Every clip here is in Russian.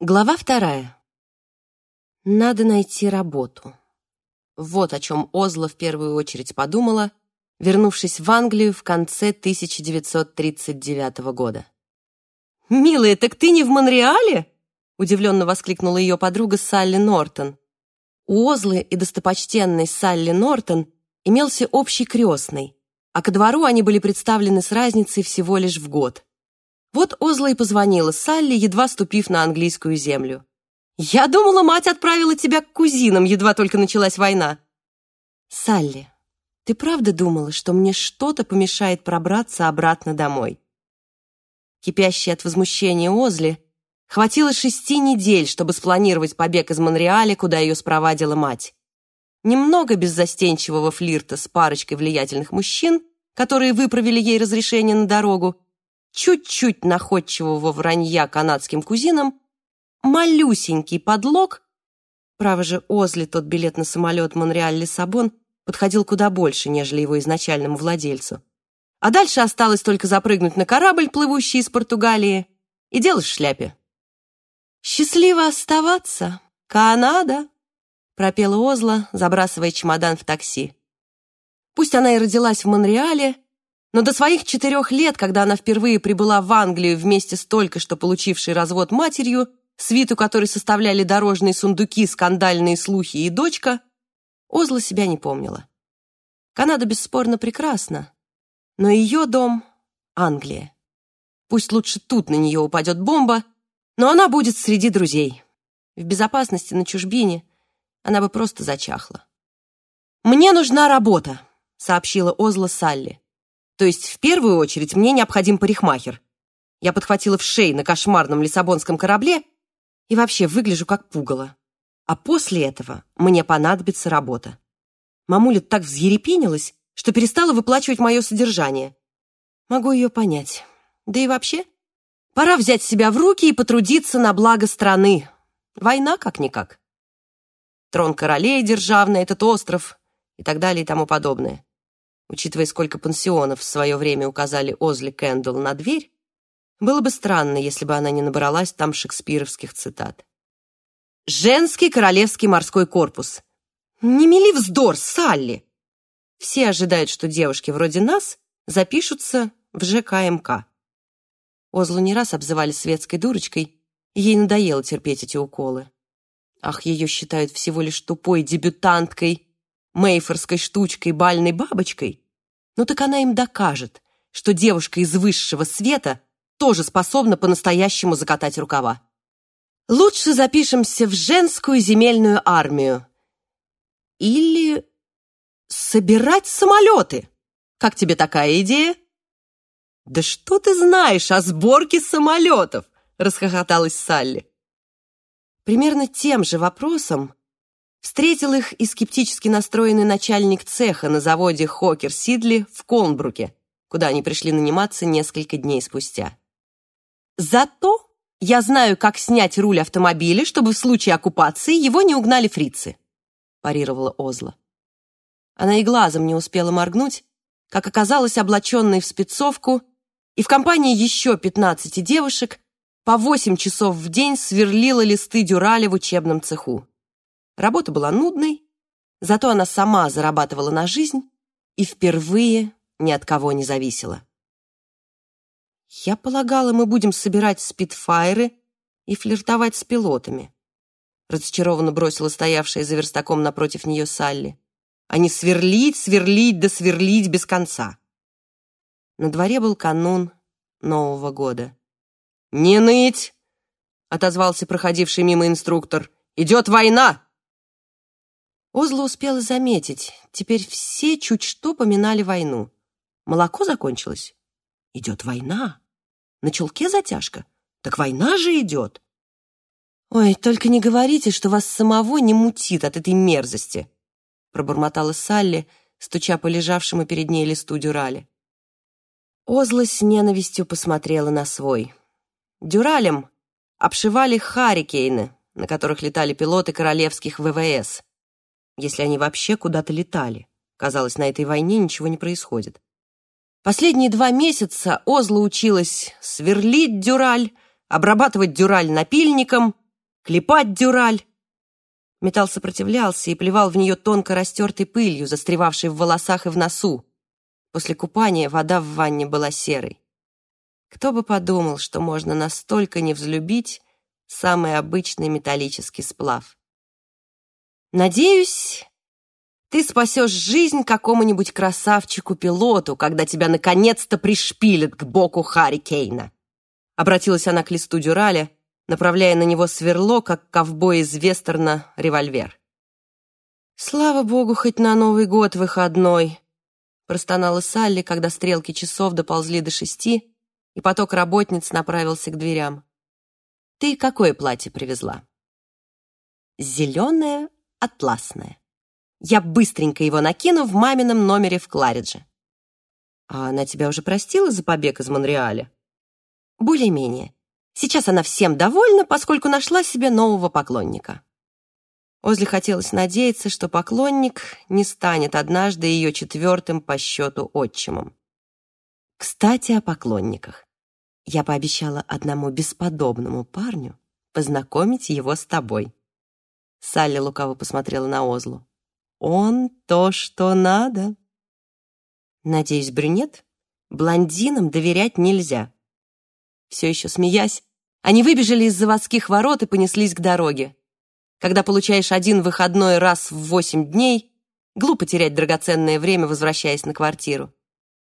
Глава вторая. Надо найти работу. Вот о чем Озла в первую очередь подумала, вернувшись в Англию в конце 1939 года. «Милая, так ты не в Монреале?» удивленно воскликнула ее подруга Салли Нортон. У Озлы и достопочтенной Салли Нортон имелся общий крестный, а ко двору они были представлены с разницей всего лишь в год. Вот Озла и позвонила Салли, едва ступив на английскую землю. «Я думала, мать отправила тебя к кузинам, едва только началась война». «Салли, ты правда думала, что мне что-то помешает пробраться обратно домой?» Кипящая от возмущения Озли хватило шести недель, чтобы спланировать побег из Монреаля, куда ее спровадила мать. Немного беззастенчивого флирта с парочкой влиятельных мужчин, которые выправили ей разрешение на дорогу, чуть-чуть находчивого вранья канадским кузинам, малюсенький подлог, право же, Озли тот билет на самолет Монреаль-Лиссабон подходил куда больше, нежели его изначальному владельцу. А дальше осталось только запрыгнуть на корабль, плывущий из Португалии, и дело в шляпе. «Счастливо оставаться, Канада!» пропела Озла, забрасывая чемодан в такси. Пусть она и родилась в Монреале, но до своих четырех лет, когда она впервые прибыла в Англию вместе с только что получившей развод матерью, свиту которой составляли дорожные сундуки, скандальные слухи и дочка, Озла себя не помнила. Канада бесспорно прекрасна, но ее дом — Англия. Пусть лучше тут на нее упадет бомба, но она будет среди друзей. В безопасности на чужбине она бы просто зачахла. «Мне нужна работа», — сообщила Озла Салли. То есть, в первую очередь, мне необходим парикмахер. Я подхватила в шеи на кошмарном лиссабонском корабле и вообще выгляжу как пугало. А после этого мне понадобится работа. Мамуля так взъерепенилась, что перестала выплачивать мое содержание. Могу ее понять. Да и вообще, пора взять себя в руки и потрудиться на благо страны. Война как-никак. Трон королей державный, этот остров и так далее и тому подобное. Учитывая, сколько пансионов в свое время указали Озли Кэндл на дверь, было бы странно, если бы она не набралась там шекспировских цитат. «Женский королевский морской корпус». «Не мели вздор, Салли!» Все ожидают, что девушки вроде нас запишутся в ЖКМК. Озлу не раз обзывали светской дурочкой, ей надоело терпеть эти уколы. Ах, ее считают всего лишь тупой дебютанткой, мейфорской штучкой, бальной бабочкой, ну так она им докажет, что девушка из высшего света тоже способна по-настоящему закатать рукава. Лучше запишемся в женскую земельную армию. Или собирать самолеты. Как тебе такая идея? Да что ты знаешь о сборке самолетов? Расхохоталась Салли. Примерно тем же вопросом Встретил их и скептически настроенный начальник цеха на заводе Хокер Сидли в Колнбруке, куда они пришли наниматься несколько дней спустя. «Зато я знаю, как снять руль автомобиля, чтобы в случае оккупации его не угнали фрицы», парировала Озла. Она и глазом не успела моргнуть, как оказалась облаченной в спецовку, и в компании еще 15 девушек по 8 часов в день сверлила листы дюрали в учебном цеху. Работа была нудной, зато она сама зарабатывала на жизнь и впервые ни от кого не зависела. «Я полагала, мы будем собирать спидфайры и флиртовать с пилотами», разочарованно бросила стоявшая за верстаком напротив нее Салли. «А не сверлить, сверлить да сверлить без конца». На дворе был канун Нового года. «Не ныть!» — отозвался проходивший мимо инструктор. «Идет война!» Озла успела заметить, теперь все чуть что поминали войну. Молоко закончилось? Идет война. На чулке затяжка? Так война же идет. «Ой, только не говорите, что вас самого не мутит от этой мерзости», пробормотала Салли, стуча по лежавшему перед ней листу дюрали. Озла с ненавистью посмотрела на свой. Дюралем обшивали харикейны, на которых летали пилоты королевских ВВС если они вообще куда-то летали. Казалось, на этой войне ничего не происходит. Последние два месяца Озла училась сверлить дюраль, обрабатывать дюраль напильником, клепать дюраль. Металл сопротивлялся и плевал в нее тонко растертой пылью, застревавшей в волосах и в носу. После купания вода в ванне была серой. Кто бы подумал, что можно настолько не взлюбить самый обычный металлический сплав. Надеюсь, ты спасешь жизнь какому-нибудь красавчику-пилоту, когда тебя наконец-то пришпилят к боку Харри Кейна. Обратилась она к листу Дюраля, направляя на него сверло, как ковбой из вестерна, револьвер. «Слава богу, хоть на Новый год выходной!» простонала Салли, когда стрелки часов доползли до шести, и поток работниц направился к дверям. «Ты какое платье привезла?» «Зеленое, атласное. Я быстренько его накину в мамином номере в Кларидже». «А она тебя уже простила за побег из Монреаля?» «Более-менее. Сейчас она всем довольна, поскольку нашла себе нового поклонника». Озли хотелось надеяться, что поклонник не станет однажды ее четвертым по счету отчимом. Кстати, о поклонниках. Я пообещала одному бесподобному парню познакомить его с тобой. Салли лукаво посмотрела на Озлу. Он то, что надо. Надеюсь, брюнет? Блондинам доверять нельзя. Все еще смеясь, они выбежали из заводских ворот и понеслись к дороге. Когда получаешь один выходной раз в восемь дней, глупо терять драгоценное время, возвращаясь на квартиру.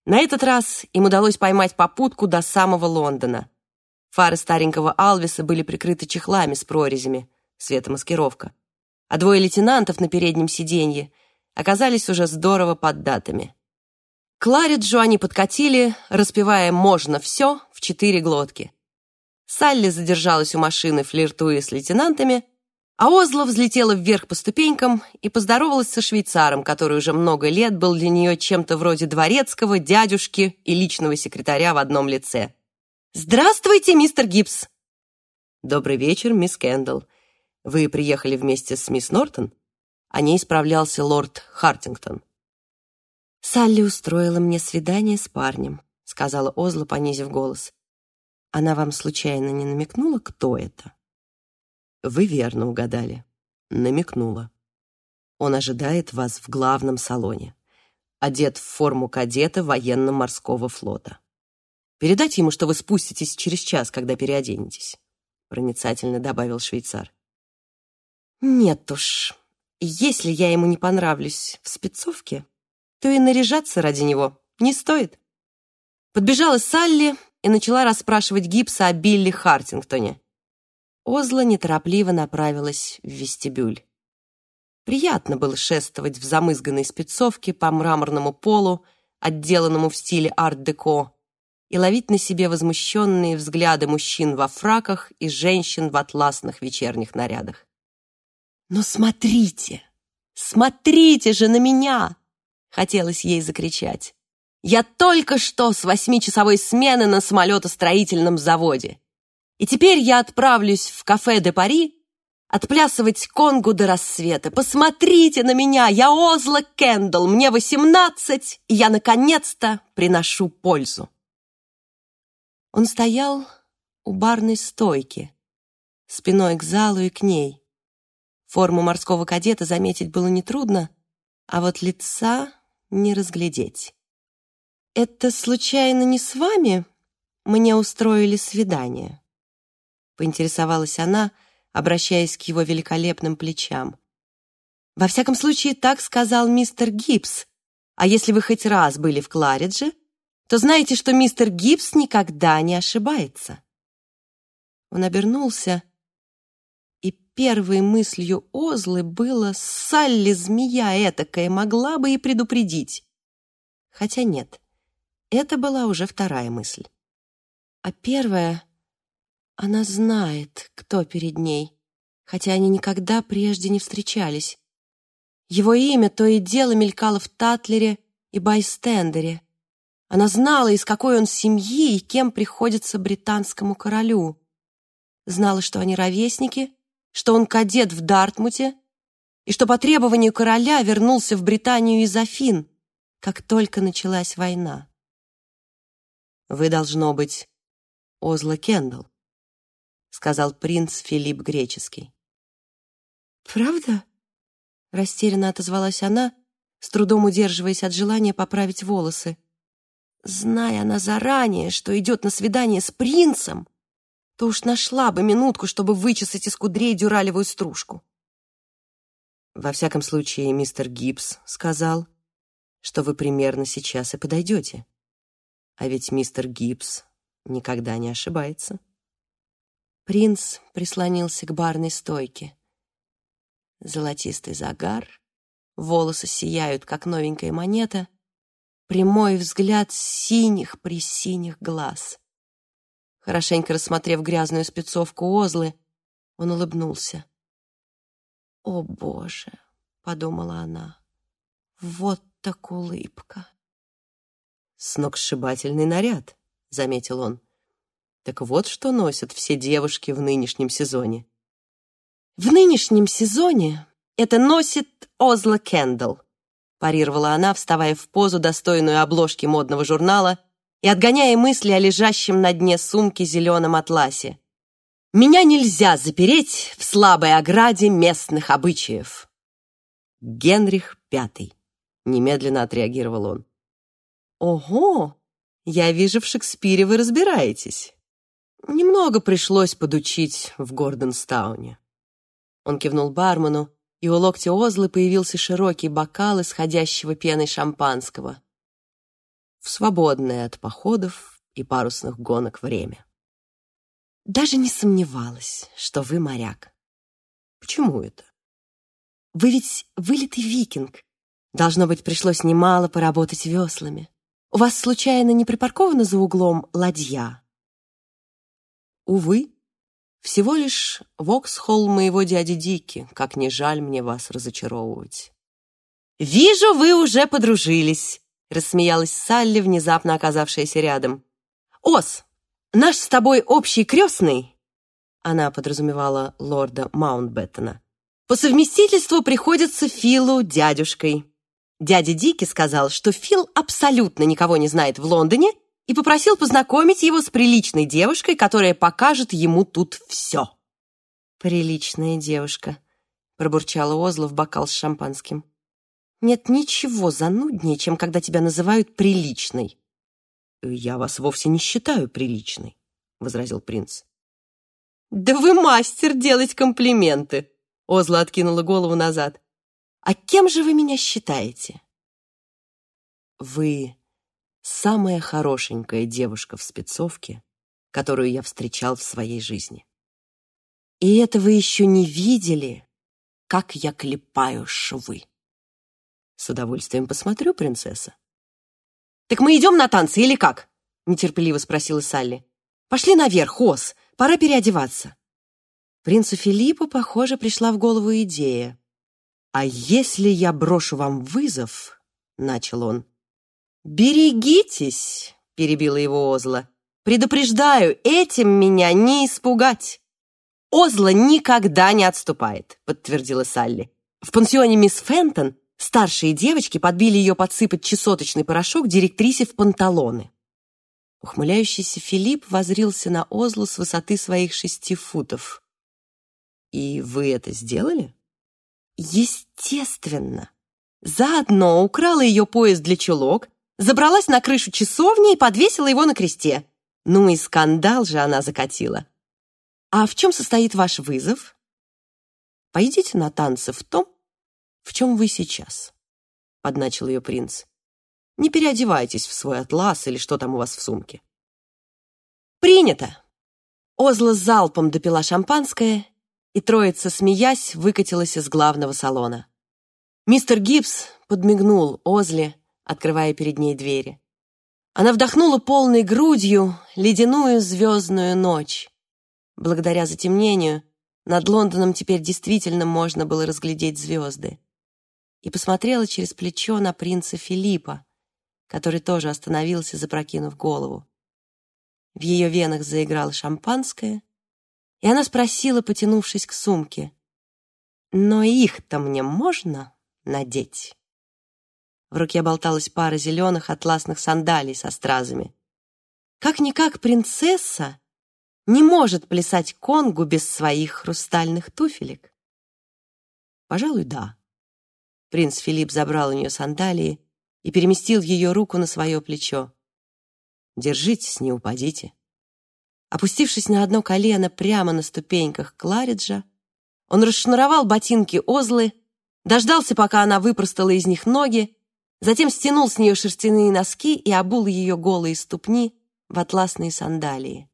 На этот раз им удалось поймать попутку до самого Лондона. Фары старенького Алвиса были прикрыты чехлами с прорезями, светомаскировка. А двое лейтенантов на переднем сиденье оказались уже здорово поддатыми. К Лариджу они подкатили, распевая «можно все» в четыре глотки. Салли задержалась у машины, флиртуя с лейтенантами, а Озла взлетела вверх по ступенькам и поздоровалась со швейцаром, который уже много лет был для нее чем-то вроде дворецкого, дядюшки и личного секретаря в одном лице. «Здравствуйте, мистер Гибс!» «Добрый вечер, мисс Кэндалл. Вы приехали вместе с мисс Нортон?» О ней справлялся лорд Хартингтон. «Салли устроила мне свидание с парнем», — сказала Озла, понизив голос. «Она вам случайно не намекнула, кто это?» Вы верно угадали. Намекнула. Он ожидает вас в главном салоне. Одет в форму кадета военно-морского флота. Передать ему, что вы спуститесь через час, когда переоденетесь, проницательно добавил швейцар. Нет уж, если я ему не понравлюсь в спецовке, то и наряжаться ради него не стоит. Подбежала Салли и начала расспрашивать Гипса о Билли Хартингтоне. Озла неторопливо направилась в вестибюль. Приятно было шествовать в замызганной спецовке по мраморному полу, отделанному в стиле арт-деко, и ловить на себе возмущенные взгляды мужчин во фраках и женщин в атласных вечерних нарядах. «Ну смотрите! Смотрите же на меня!» — хотелось ей закричать. «Я только что с восьмичасовой смены на самолетостроительном заводе. И теперь я отправлюсь в кафе де Пари отплясывать конгу до рассвета. Посмотрите на меня, я Озла Кендалл, мне восемнадцать, и я наконец-то приношу пользу. Он стоял у барной стойки, спиной к залу и к ней. Форму морского кадета заметить было нетрудно, а вот лица не разглядеть. «Это случайно не с вами мне устроили свидание?» поинтересовалась она, обращаясь к его великолепным плечам. «Во всяком случае, так сказал мистер Гибс. А если вы хоть раз были в Кларидже, то знаете, что мистер Гибс никогда не ошибается». Он обернулся, первой мыслью Озлы было «Салли, змея этакая, могла бы и предупредить». Хотя нет, это была уже вторая мысль. А первая она знает, кто перед ней, хотя они никогда прежде не встречались. Его имя то и дело мелькало в Татлере и Байстендере. Она знала, из какой он семьи и кем приходится британскому королю. Знала, что они ровесники, что он кадет в Дартмуте и что по требованию короля вернулся в Британию из Афин, как только началась война. «Вы, должно быть, Озла Кендалл», сказал принц Филипп Греческий. «Правда?» — растерянно отозвалась она, с трудом удерживаясь от желания поправить волосы. Зная она заранее, что идет на свидание с принцем, то уж нашла бы минутку, чтобы вычесать из кудрей дюралевую стружку. Во всяком случае, мистер Гибс сказал, что вы примерно сейчас и подойдете. А ведь мистер Гибс никогда не ошибается. Принц прислонился к барной стойке. Золотистый загар, волосы сияют, как новенькая монета, прямой взгляд синих при синих глаз. Хорошенько рассмотрев грязную спецовку Озлы, он улыбнулся. «О, Боже!» — подумала она. «Вот так улыбка!» «Сногсшибательный наряд», — заметил он. «Так вот, что носят все девушки в нынешнем сезоне». «В нынешнем сезоне это носит Озла Кендалл», парировала она, вставая в позу, достойную обложки модного журнала и отгоняя мысли о лежащем на дне сумки зеленом атласе. Меня нельзя запереть в слабой ограде местных обычаев. Генрих Пятый. Немедленно отреагировал он. Ого! Я вижу, в Шекспире вы разбираетесь. Немного пришлось подучить в Гордонстауне. Он кивнул бармену, и у локтя Озлы появился широкий бокал исходящего пеной шампанского. В свободное от походов и парусных гонок время. Даже не сомневалась, что вы моряк. Почему это? Вы ведь вылитый викинг. Должно быть, пришлось немало поработать веслами. У вас, случайно, не припаркована за углом ладья? Увы, всего лишь воксхолл моего дяди Дики, как не жаль мне вас разочаровывать. «Вижу, вы уже подружились», — рассмеялась Салли, внезапно оказавшаяся рядом. «Ос, Наш с тобой общий крестный, она подразумевала лорда Маунтбеттона, по совместительству приходится Филу дядюшкой. Дядя Дики сказал, что Фил абсолютно никого не знает в Лондоне и попросил познакомить его с приличной девушкой, которая покажет ему тут все. «Приличная девушка», — пробурчала Озла в бокал с шампанским. «Нет ничего зануднее, чем когда тебя называют приличной. «Я вас вовсе не считаю приличной», — возразил принц. «Да вы мастер делать комплименты!» Озла откинула голову назад. «А кем же вы меня считаете?» «Вы самая хорошенькая девушка в спецовке, которую я встречал в своей жизни. И это вы еще не видели, как я клепаю швы». «С удовольствием посмотрю, принцесса», «Так мы идем на танцы или как?» — нетерпеливо спросила Салли. «Пошли наверх, Ос, пора переодеваться». Принцу Филиппу, похоже, пришла в голову идея. «А если я брошу вам вызов?» — начал он. «Берегитесь!» — перебила его Озла. «Предупреждаю, этим меня не испугать!» «Озла никогда не отступает», — подтвердила Салли. «В пансионе мисс Фентон Старшие девочки подбили ее подсыпать чесоточный порошок директрисе в панталоны. Ухмыляющийся Филипп возрился на Озлу с высоты своих шести футов. «И вы это сделали?» «Естественно. Заодно украла ее пояс для чулок, забралась на крышу часовни и подвесила его на кресте. Ну и скандал же она закатила. А в чем состоит ваш вызов? Пойдите на танцы в том, в чем вы сейчас?» — подначил ее принц. «Не переодевайтесь в свой атлас или что там у вас в сумке». «Принято!» Озла залпом допила шампанское, и троица, смеясь, выкатилась из главного салона. Мистер Гибс подмигнул Озле, открывая перед ней двери. Она вдохнула полной грудью ледяную звездную ночь. Благодаря затемнению над Лондоном теперь действительно можно было разглядеть звезды и посмотрела через плечо на принца Филиппа, который тоже остановился, запрокинув голову. В ее венах заиграло шампанское, и она спросила, потянувшись к сумке, «Но их-то мне можно надеть?» В руке болталась пара зеленых атласных сандалий со стразами. Как-никак принцесса не может плясать конгу без своих хрустальных туфелек? Пожалуй, да. Принц Филипп забрал у нее сандалии и переместил ее руку на свое плечо. Держитесь, не упадите. Опустившись на одно колено прямо на ступеньках Клариджа, он расшнуровал ботинки Озлы, дождался, пока она выпростала из них ноги, затем стянул с нее шерстяные носки и обул ее голые ступни в атласные сандалии.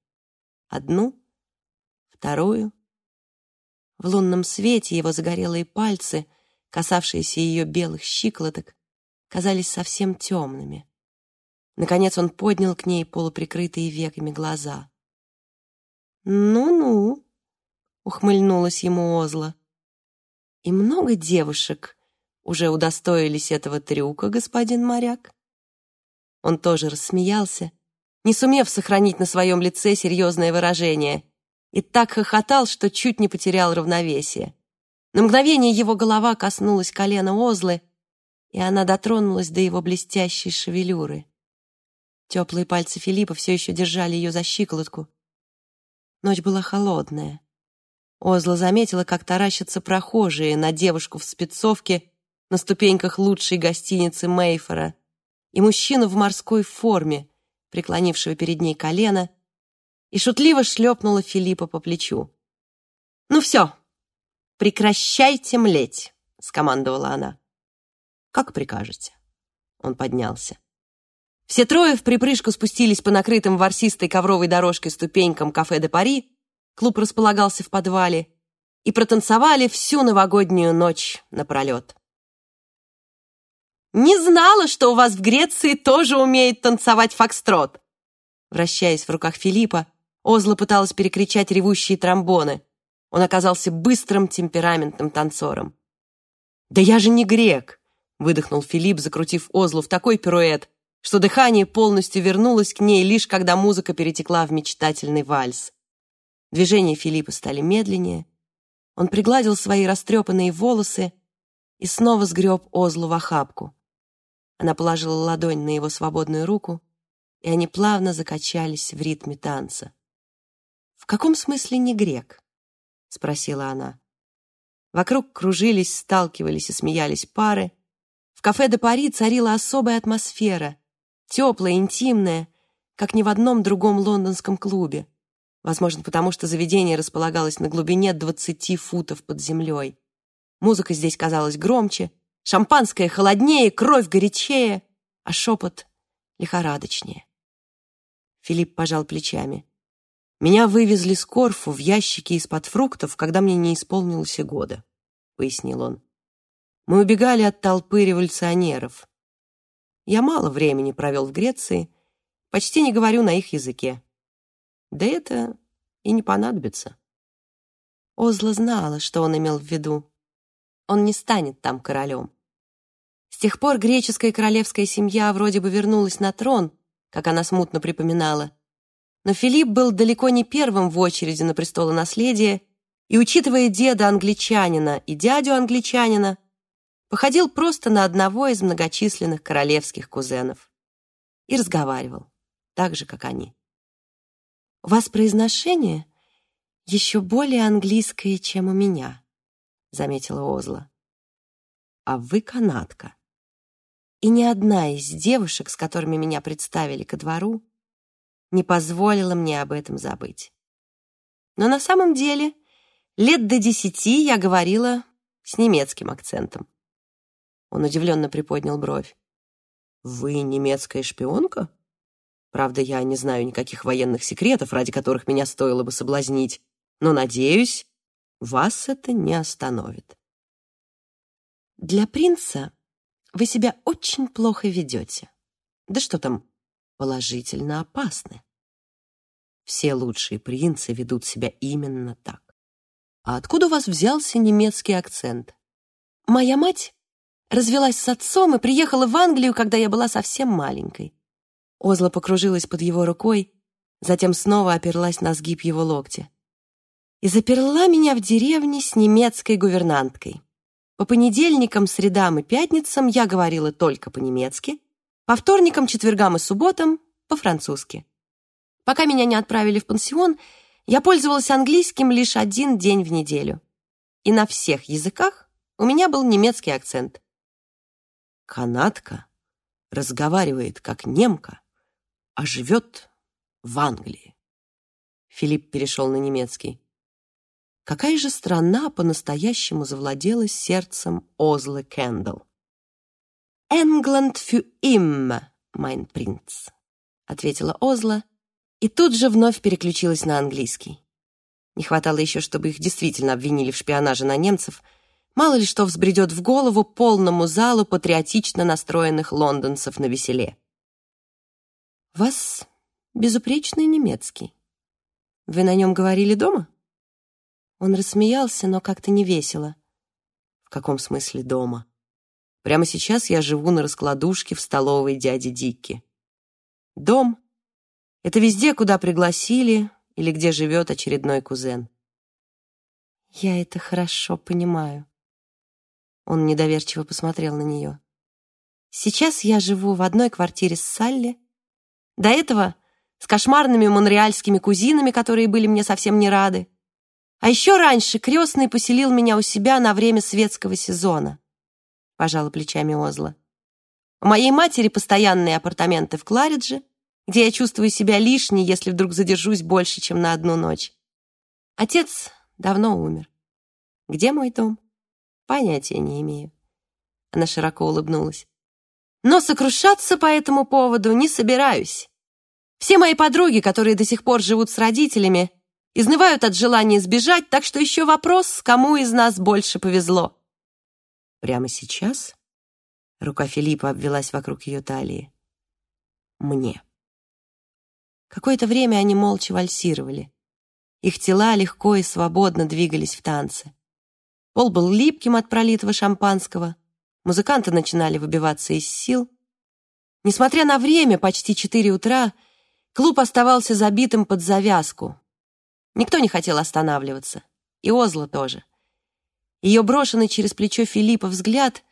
Одну, вторую. В лунном свете его загорелые пальцы, касавшиеся ее белых щиколоток, казались совсем темными. Наконец он поднял к ней полуприкрытые веками глаза. «Ну-ну», — ухмыльнулась ему Озла. «И много девушек уже удостоились этого трюка, господин моряк?» Он тоже рассмеялся, не сумев сохранить на своем лице серьезное выражение, и так хохотал, что чуть не потерял равновесие. На мгновение его голова коснулась колена Озлы, и она дотронулась до его блестящей шевелюры. Теплые пальцы Филиппа все еще держали ее за щиколотку, Ночь была холодная. Озла заметила, как таращатся прохожие на девушку в спецовке на ступеньках лучшей гостиницы Мейфора и мужчину в морской форме, преклонившего перед ней колено, и шутливо шлепнула Филиппа по плечу. «Ну все, прекращайте млеть», — скомандовала она. «Как прикажете». Он поднялся. Все трое в припрыжку спустились по накрытым ворсистой ковровой дорожкой ступенькам кафе де Пари, клуб располагался в подвале, и протанцевали всю новогоднюю ночь напролет. «Не знала, что у вас в Греции тоже умеет танцевать фокстрот!» Вращаясь в руках Филиппа, Озла пыталась перекричать ревущие тромбоны. Он оказался быстрым темпераментным танцором. «Да я же не грек!» — выдохнул Филипп, закрутив Озлу в такой пируэт, что дыхание полностью вернулось к ней лишь когда музыка перетекла в мечтательный вальс. Движения Филиппа стали медленнее. Он пригладил свои растрепанные волосы и снова сгреб Озлу в охапку. Она положила ладонь на его свободную руку, и они плавно закачались в ритме танца. «В каком смысле не грек?» — спросила она. Вокруг кружились, сталкивались и смеялись пары. В кафе де Пари царила особая атмосфера, теплая, интимная, как ни в одном другом лондонском клубе. Возможно, потому что заведение располагалось на глубине 20 футов под землей. Музыка здесь казалась громче, шампанское холоднее, кровь горячее, а шепот лихорадочнее. Филипп пожал плечами. «Меня вывезли с Корфу в ящике из-под фруктов, когда мне не исполнилось и года», — пояснил он. «Мы убегали от толпы революционеров. Я мало времени провел в Греции, почти не говорю на их языке. Да это и не понадобится. Озла знала, что он имел в виду. Он не станет там королем. С тех пор греческая королевская семья вроде бы вернулась на трон, как она смутно припоминала. Но Филипп был далеко не первым в очереди на престолонаследие, и, учитывая деда англичанина и дядю англичанина, походил просто на одного из многочисленных королевских кузенов и разговаривал так же, как они. «У вас произношение еще более английское, чем у меня», — заметила Озла. «А вы канатка. И ни одна из девушек, с которыми меня представили ко двору, не позволила мне об этом забыть. Но на самом деле лет до десяти я говорила с немецким акцентом. Он удивленно приподнял бровь. «Вы немецкая шпионка? Правда, я не знаю никаких военных секретов, ради которых меня стоило бы соблазнить, но, надеюсь, вас это не остановит». «Для принца вы себя очень плохо ведете. Да что там, положительно опасны. Все лучшие принцы ведут себя именно так. А откуда у вас взялся немецкий акцент? Моя мать развелась с отцом и приехала в Англию, когда я была совсем маленькой. Озла покружилась под его рукой, затем снова оперлась на сгиб его локтя. И заперла меня в деревне с немецкой гувернанткой. По понедельникам, средам и пятницам я говорила только по-немецки, по вторникам, четвергам и субботам — по-французски. Пока меня не отправили в пансион, Я пользовалась английским лишь один день в неделю. И на всех языках у меня был немецкий акцент. Канадка разговаривает как немка, а живет в Англии. Филипп перешел на немецкий. Какая же страна по-настоящему завладела сердцем Озлы Кэндл? «Энгланд für immer, mein принц», — ответила Озла, и тут же вновь переключилась на английский. Не хватало еще, чтобы их действительно обвинили в шпионаже на немцев. Мало ли что взбредет в голову полному залу патриотично настроенных лондонцев на веселе. «Вас безупречный немецкий. Вы на нем говорили дома?» Он рассмеялся, но как-то не весело. «В каком смысле дома? Прямо сейчас я живу на раскладушке в столовой дяди Дикки. Дом — это везде, куда пригласили или где живет очередной кузен». «Я это хорошо понимаю». Он недоверчиво посмотрел на нее. «Сейчас я живу в одной квартире с Салли. До этого с кошмарными монреальскими кузинами, которые были мне совсем не рады. А еще раньше крестный поселил меня у себя на время светского сезона. Пожала плечами Озла. У моей матери постоянные апартаменты в Кларидже, где я чувствую себя лишней, если вдруг задержусь больше, чем на одну ночь. Отец давно умер. Где мой дом? Понятия не имею. Она широко улыбнулась. Но сокрушаться по этому поводу не собираюсь. Все мои подруги, которые до сих пор живут с родителями, изнывают от желания сбежать, так что еще вопрос, кому из нас больше повезло. Прямо сейчас рука Филиппа обвелась вокруг ее талии. Мне. Какое-то время они молча вальсировали. Их тела легко и свободно двигались в танце. Пол был липким от пролитого шампанского. Музыканты начинали выбиваться из сил. Несмотря на время, почти четыре утра, клуб оставался забитым под завязку. Никто не хотел останавливаться. И Озла тоже. Ее брошенный через плечо Филиппа взгляд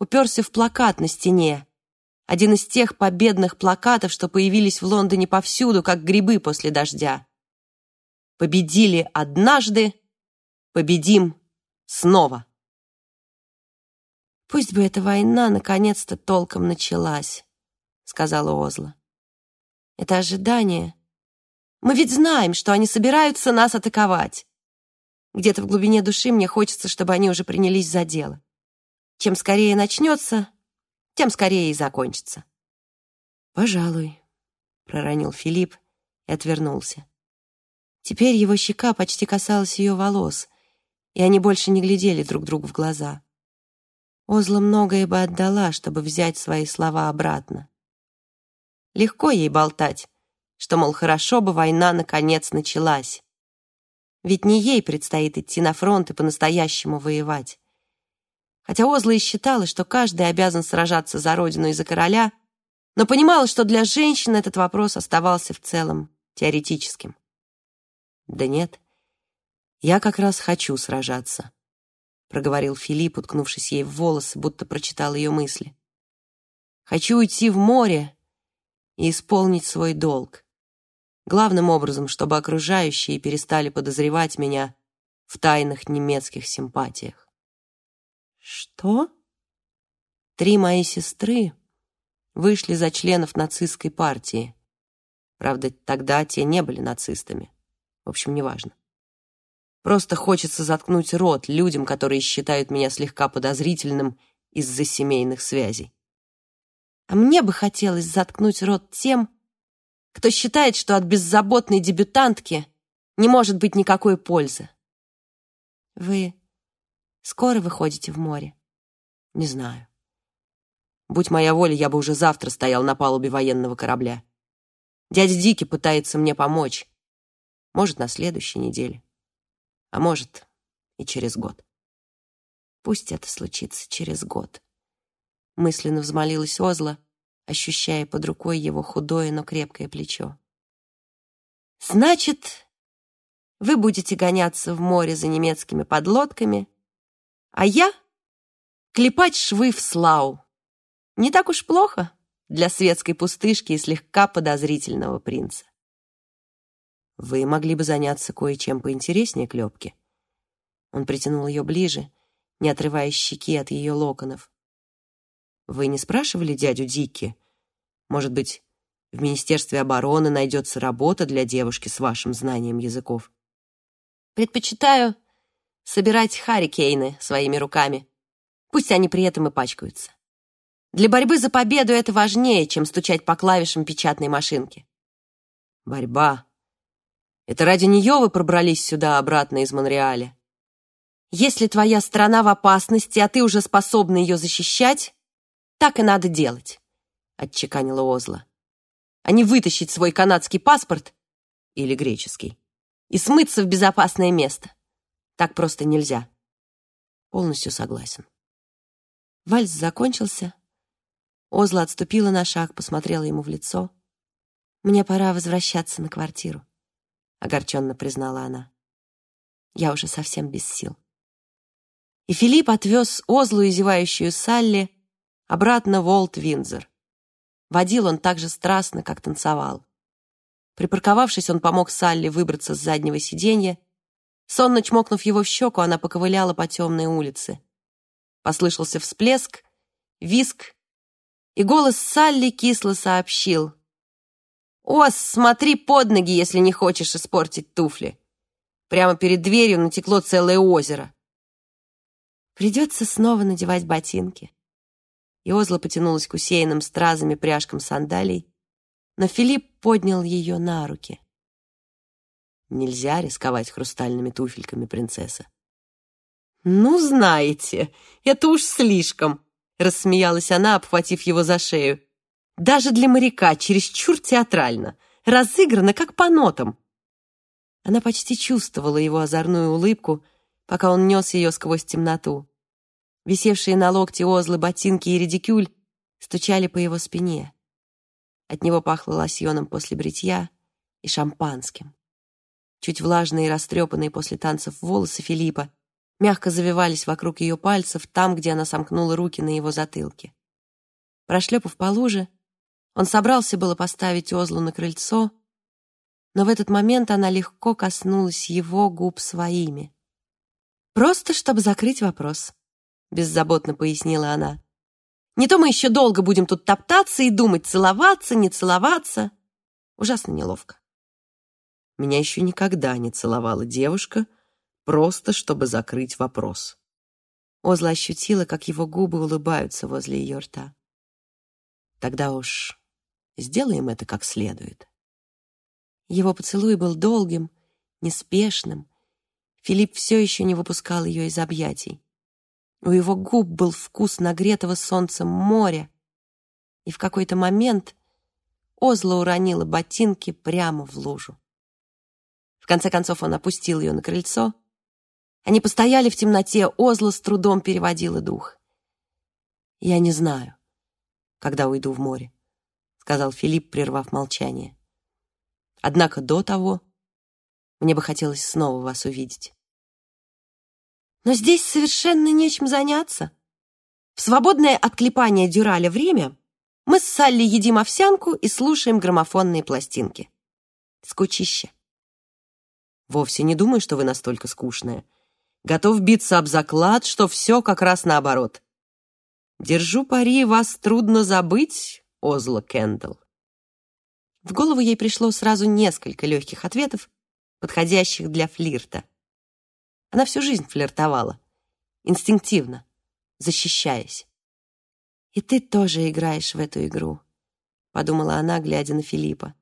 уперся в плакат на стене. Один из тех победных плакатов, что появились в Лондоне повсюду, как грибы после дождя. Победили однажды, победим снова. «Пусть бы эта война наконец-то толком началась», — сказала Озла. «Это ожидание мы ведь знаем, что они собираются нас атаковать. Где-то в глубине души мне хочется, чтобы они уже принялись за дело. Чем скорее начнется, тем скорее и закончится. «Пожалуй», — проронил Филипп и отвернулся. Теперь его щека почти касалась ее волос, и они больше не глядели друг другу в глаза. Озла многое бы отдала, чтобы взять свои слова обратно. Легко ей болтать, что, мол, хорошо бы война наконец началась. Ведь не ей предстоит идти на фронт и по-настоящему воевать. Хотя Озла и считала, что каждый обязан сражаться за родину и за короля, но понимала, что для женщин этот вопрос оставался в целом теоретическим. «Да нет, я как раз хочу сражаться», — проговорил Филипп, уткнувшись ей в волосы, будто прочитал ее мысли. «Хочу уйти в море и исполнить свой долг. Главным образом, чтобы окружающие перестали подозревать меня в тайных немецких симпатиях. Что? Три мои сестры вышли за членов нацистской партии. Правда, тогда те не были нацистами. В общем, неважно. Просто хочется заткнуть рот людям, которые считают меня слегка подозрительным из-за семейных связей. А мне бы хотелось заткнуть рот тем, кто считает, что от беззаботной дебютантки не может быть никакой пользы. Вы скоро выходите в море? Не знаю. Будь моя воля, я бы уже завтра стоял на палубе военного корабля. Дядя Дики пытается мне помочь. Может, на следующей неделе. А может, и через год. Пусть это случится через год. Мысленно взмолилась Озла, ощущая под рукой его худое, но крепкое плечо. «Значит, вы будете гоняться в море за немецкими подлодками, а я — клепать швы в слау. Не так уж плохо для светской пустышки и слегка подозрительного принца». Вы могли бы заняться кое-чем поинтереснее, Клёпки. Он притянул ее ближе, не отрывая щеки от ее локонов. Вы не спрашивали дядю Дикки? Может быть, в Министерстве обороны найдется работа для девушки с вашим знанием языков? Предпочитаю собирать харикейны своими руками. Пусть они при этом и пачкаются. Для борьбы за победу это важнее, чем стучать по клавишам печатной машинки. Борьба. Это ради нее вы пробрались сюда обратно из Монреаля? Если твоя страна в опасности, а ты уже способна ее защищать, так и надо делать, — отчеканила Озла. А не вытащить свой канадский паспорт или греческий и смыться в безопасное место. Так просто нельзя. Полностью согласен. Вальс закончился. Озла отступила на шаг, посмотрела ему в лицо. «Мне пора возвращаться на квартиру», — огорченно признала она. «Я уже совсем без сил». И Филипп отвез Озлу и зевающую Салли обратно в Олд-Виндзор. Водил он так же страстно, как танцевал. Припарковавшись, он помог Салли выбраться с заднего сиденья. Сонно чмокнув его в щеку, она поковыляла по темной улице. Послышался всплеск, виск, и голос Салли кисло сообщил. «Ос, смотри под ноги, если не хочешь испортить туфли. Прямо перед дверью натекло целое озеро». Придется снова надевать ботинки. И Озла потянулась к усеянным стразами пряжкам сандалий, но Филипп поднял ее на руки. Нельзя рисковать хрустальными туфельками, принцесса. «Ну, знаете, это уж слишком», — рассмеялась она, обхватив его за шею. «Даже для моряка чересчур театрально, разыграно как по нотам». Она почти чувствовала его озорную улыбку, пока он нес ее сквозь темноту. Висевшие на локте озлы ботинки и редикюль стучали по его спине. От него пахло лосьоном после бритья и шампанским. Чуть влажные и растрепанные после танцев волосы Филиппа мягко завивались вокруг ее пальцев там, где она сомкнула руки на его затылке. Прошлепав по луже, он собрался было поставить Озлу на крыльцо, но в этот момент она легко коснулась его губ своими. «Просто, чтобы закрыть вопрос», — беззаботно пояснила она. «Не то мы еще долго будем тут топтаться и думать, целоваться, не целоваться. Ужасно неловко». Меня еще никогда не целовала девушка, просто чтобы закрыть вопрос. Озла ощутила, как его губы улыбаются возле ее рта. Тогда уж сделаем это как следует. Его поцелуй был долгим, неспешным, Филипп все еще не выпускал ее из объятий. У его губ был вкус нагретого солнцем моря, и в какой-то момент Озла уронила ботинки прямо в лужу. В конце концов он опустил ее на крыльцо. Они постояли в темноте, Озла с трудом переводила дух. «Я не знаю, когда уйду в море», — сказал Филипп, прервав молчание. «Однако до того мне бы хотелось снова вас увидеть. Но здесь совершенно нечем заняться. В свободное от клепания дюраля время мы с Салли едим овсянку и слушаем граммофонные пластинки. Скучище. Вовсе не думаю, что вы настолько скучная. Готов биться об заклад, что все как раз наоборот. Держу пари, вас трудно забыть, Озла Кендалл. В голову ей пришло сразу несколько легких ответов, подходящих для флирта. Она всю жизнь флиртовала, инстинктивно, защищаясь. «И ты тоже играешь в эту игру», — подумала она, глядя на Филиппа.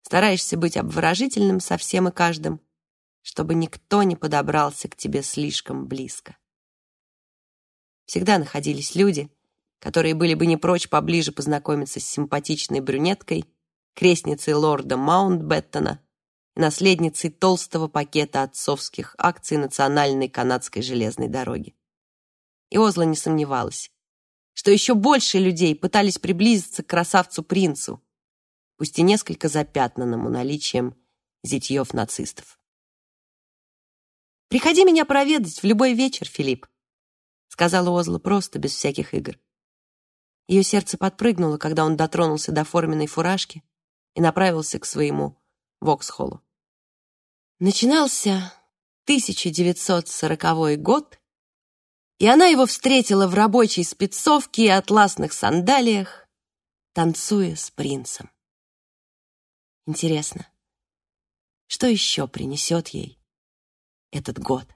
«Стараешься быть обворожительным со всем и каждым, чтобы никто не подобрался к тебе слишком близко». Всегда находились люди, которые были бы не прочь поближе познакомиться с симпатичной брюнеткой, крестницей лорда Маунтбеттона наследницей толстого пакета отцовских акций Национальной канадской железной дороги. И Озла не сомневалась, что еще больше людей пытались приблизиться к красавцу-принцу, пусть и несколько запятнанному наличием зятьев нацистов. «Приходи меня проведать в любой вечер, Филипп», сказала Озла просто, без всяких игр. Ее сердце подпрыгнуло, когда он дотронулся до форменной фуражки и направился к своему Воксхоллу. Начинался 1940 год, и она его встретила в рабочей спецовке и атласных сандалиях, танцуя с принцем. Интересно, что еще принесет ей этот год?